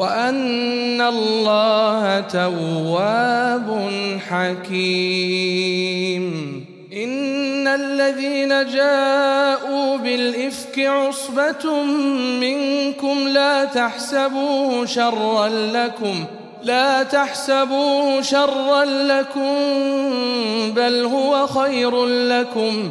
وأن الله تواب حكيم. إن الذين جاءوا بالإفك عصبة منكم لا تحسبوه شرا لكم لا تحسبوه شرا لكم بل هو خير لكم.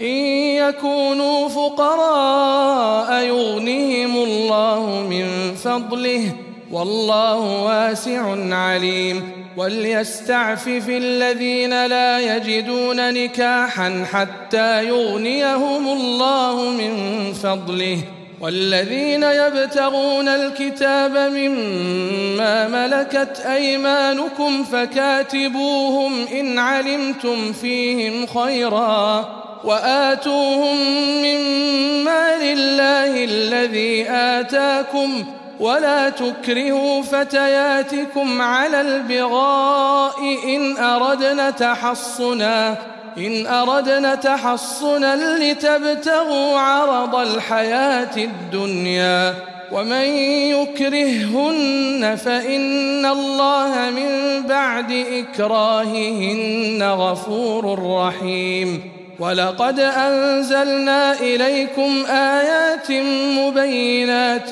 إن يكونوا فقراء يغنهم الله من فضله والله واسع عليم وليستعفف الذين لا يجدون نكاحا حتى يغنيهم الله من فضله والذين يبتغون الكتاب مما ملكت أيمانكم فكاتبوهم إن علمتم فيهم خيرا وآتوهم مما لله الذي آتاكم ولا تكرهوا فتياتكم على البغاء إن أردنا تحصنا إن أردنا تحصنا لتبتغوا عرض الحياة الدنيا ومن يكرههن فإن الله من بعد إكراههن غفور رحيم ولقد أنزلنا إليكم آيات مبينات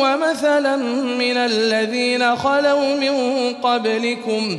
ومثلا من الذين خلوا من قبلكم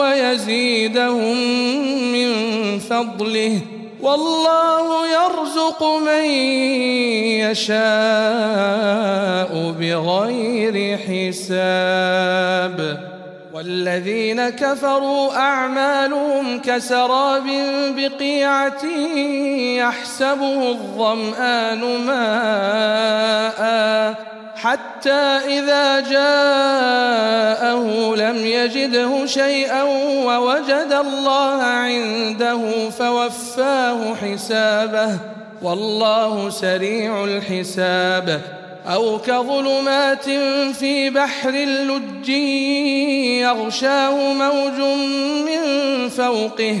ويزيدهم من فضله. والله يرزق من يشاء بغير حساب. والذين كفروا أعمالهم كسراب بقيعة يحسبه الظمآن ماءً. حتى إذا جاءه لم يجده شيئا ووجد الله عنده فوفاه حسابه. والله سريع الحساب. أو كظلمات في بحر اللج يغشاه موج من فوقه.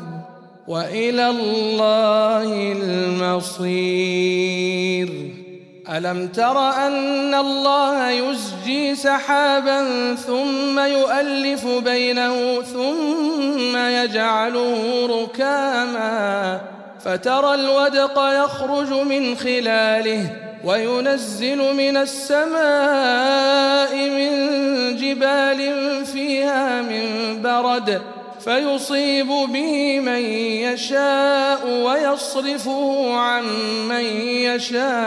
وإلى الله المصير. ألم تر أن الله يزجي سحابا ثم يؤلف بينه ثم يجعله ركاما فترى الودق يخرج من خلاله وينزل من السماء من جبال فيها من برد فيصيب به من يشاء ويصرفه عن من يشاء.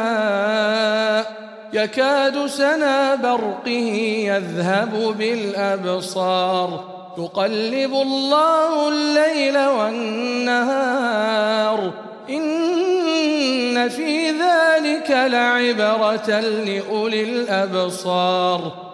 يكاد سنا برقه يذهب بالأبصار. يقلب الله الليل والنهار. إن في ذلك لعبرة لأولي الأبصار.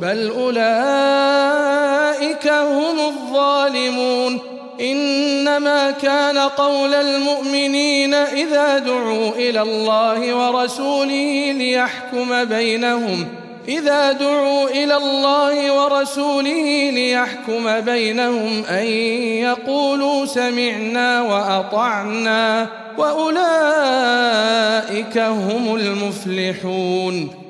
بل أولئك هم الظالمون. إنما كان قول المؤمنين إذا دعوا إلى الله ورسوله ليحكم بينهم ۖ. إذا دعوا إلى الله ورسوله ليحكم بينهم أن يقولوا سمعنا وأطعنا. وأولئك هم المفلحون.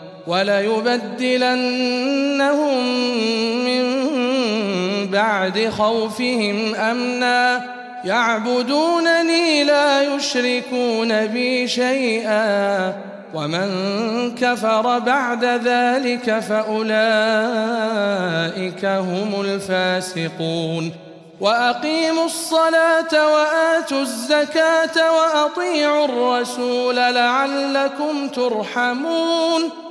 وليبدلنهم من بعد خوفهم أمنا. يعبدونني لا يشركون بي شيئا. ومن كفر بعد ذلك فأولئك هم الفاسقون. وأقيموا الصلاة وآتوا الزكاة وأطيعوا الرسول لعلكم ترحمون.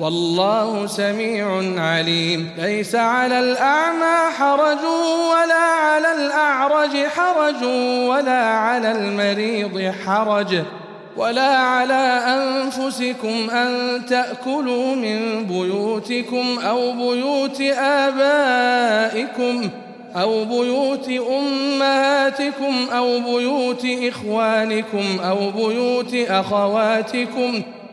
والله سميع عليم. ليس على الأعمى حرج ولا على الأعرج حرج ولا على المريض حرج ولا على أنفسكم أن تأكلوا من بيوتكم أو بيوت آبائكم أو بيوت أمهاتكم أو بيوت إخوانكم أو بيوت أخواتكم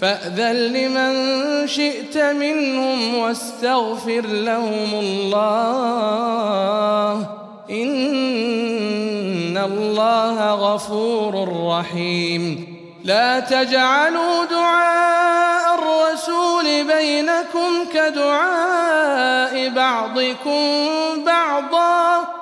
فأذن لمن شئت منهم واستغفر لهم الله. إن الله غفور رحيم. لا تجعلوا دعاء الرسول بينكم كدعاء بعضكم بعضا.